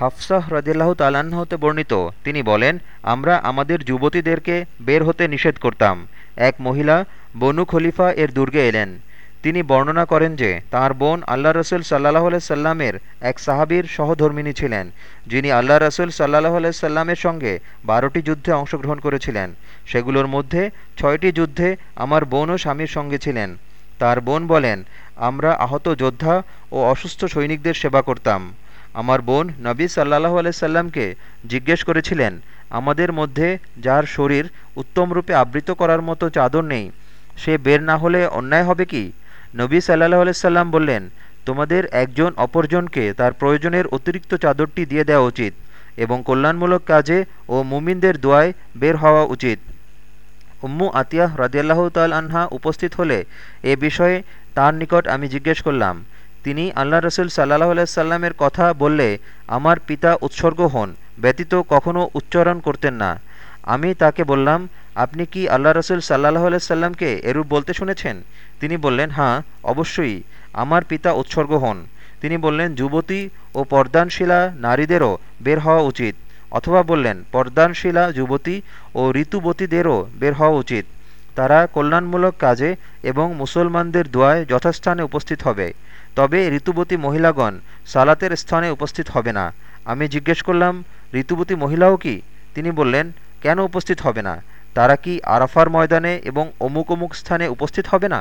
হাফসাহ রদিল্লাহ তালাহ হতে বর্ণিত। তিনি বলেন, আমরা আমাদের যুবতীদেরকে বের হতে নিষেধ করতাম। এক মহিলা বনু খলিফা এর দুর্গে এলেন। তিনি বর্ণনা করেন যে, তাঁর বোন আল্লাহ রসুল সাল্লাহ সাল্লামের এক সাহাবীর সহধর্মিনী ছিলেন, যিনি আল্লাহ রসুল সাল্লাহ সাল্লামের সঙ্গে বারোটি যুদ্ধে অংশগ্রহণ করেছিলেন। সেগুলোর মধ্যে ছয়টি যুদ্ধে আমার বোন ও স্বামীর সঙ্গে ছিলেন। তার বোন বলেন, আমরা আহত যোদ্ধা ও অসুস্থ সৈনিকদের সেবা করতাম। আমার বোন নবী সাল্লাহ আলাইসাল্লামকে জিজ্ঞেস করেছিলেন, আমাদের মধ্যে যার শরীর উত্তমরূপে আবৃত করার মতো চাদর নেই, সে বের না হলে অন্যায় হবে কি? নবী সাল্লাহ আলাইসাল্লাম বললেন, তোমাদের একজন অপরজনকে তার প্রয়োজনের অতিরিক্ত চাদরটি দিয়ে দেওয়া উচিত এবং কল্যাণমূলক কাজে ও মুমিনদের দোয়ায় বের হওয়া উচিত। উম্মু আতিয়াহ রাজিয়াল্লাহ তাল আনহা উপস্থিত হলে এ বিষয়ে তার নিকট আমি জিজ্ঞেস করলাম তিনি আল্লাহ রসুল সাল্লাহ আলাইসাল্লামের কথা বললে, আমার পিতা উৎসর্গ হন, ব্যতীত কখনও উচ্চারণ করতেন না। আমি তাকে বললাম, আপনি কি আল্লাহ রসুল সাল্লাহ আলাইসাল্লামকে এরূপ বলতে শুনেছেন? তিনি বললেন হ্যাঁ অবশ্যই, আমার পিতা উৎসর্গ হন। তিনি বললেন, যুবতী ও পর্দানশীলা নারীদেরও বের হওয়া উচিত। অথবা বললেন, পর্দানশীলা যুবতী ও ঋতুবতীদেরও বের হওয়া উচিত। তারা কল্যাণমূলক কাজে এবং মুসলমানদের দোয়ায় যথাস্থানে উপস্থিত হবে। তবে ঋতুবতী মহিলাগণ সালাতের স্থানে উপস্থিত হবে না। আমি জিজ্ঞেস করলাম, ঋতুবতী মহিলাও কি? তিনি বললেন, কেন উপস্থিত হবে না? তারা কি আরাফার ময়দানে এবং অমুক অমুক স্থানে উপস্থিত হবে না?